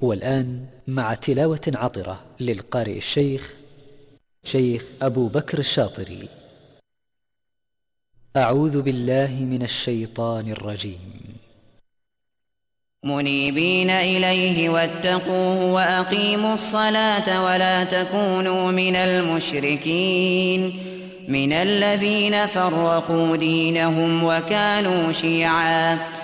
والآن مع تلاوة عطرة للقارئ الشيخ شيخ أبو بكر الشاطري. أعوذ بالله من الشيطان الرجيم. منيبين إليه واتقوه وأقيموا الصلاة ولا تكونوا من المشركين. من الذين فرقوا دينهم وكانوا شيعاً.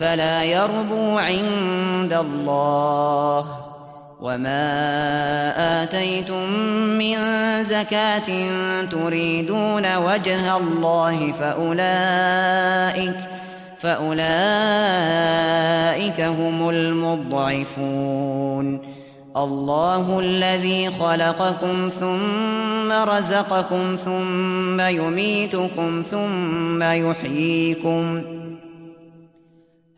فلا يربو عند الله وما آتيتم من زكاة تريدون وجه الله فأولئك فأولئك هم المضعفون. الله الذي خلقكم ثم رزقكم ثم يميتكم ثم يحييكم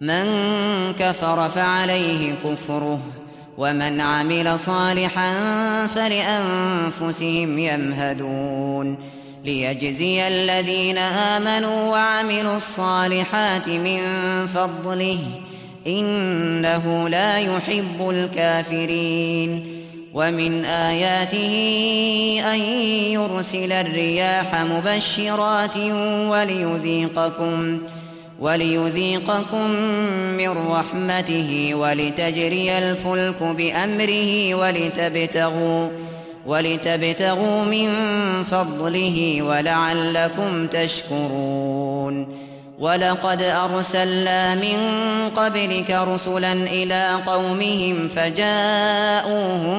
من كفر فعليه كفره ومن عمل صالحا فلأنفسهم يمهدون ليجزي الذين آمنوا وعملوا الصالحات من فضله إنه لا يحب الكافرين ومن آياته أن يرسل الرياح مبشرات وليذيقكم وليذيقكم من رحمته ولتجري الفلك بأمره ولتبتغوا, ولتبتغوا من فضله ولعلكم تشكرون ولقد أرسلنا من قبلك رسلا إلى قومهم فجاءوهم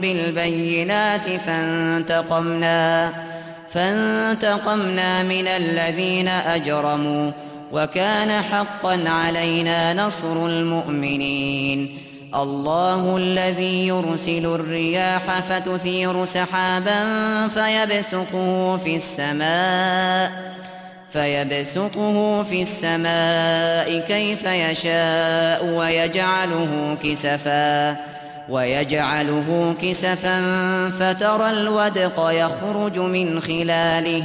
بالبينات فانتقمنا, فانتقمنا من الذين أجرموا وكان حقا علينا نصر المؤمنين. الله الذي يرسل الرياح فتثير سحابا فيبسقه في السماء فيبسطه في السماء كيف يشاء ويجعله كسفا ويجعله كسفا فترى الودق يخرج من خلاله.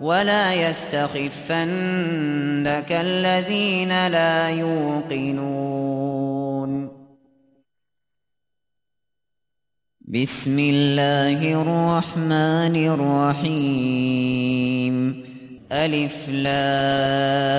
ولا يستخفنك الذين لا يوقنون. بسم الله الرحمن الرحيم. ألف لام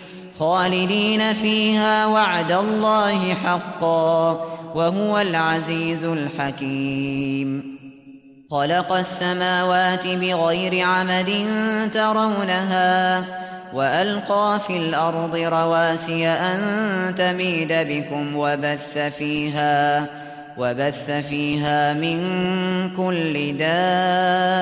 خالدين فيها وعد الله حقا وهو العزيز الحكيم خلق السماوات بغير عمد ترونها وألقى في الأرض رواسي أن تميد بكم وبث فيها وبث فيها من كل دابه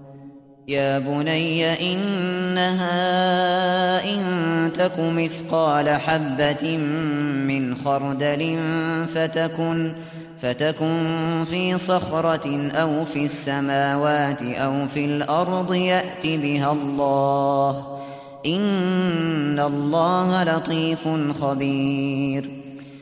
يا بني إنها إن تك مثقال حبة من خردل فتكن, فتكن في صخرة أو في السماوات أو في الأرض يأت بها الله. إن الله لطيف خبير.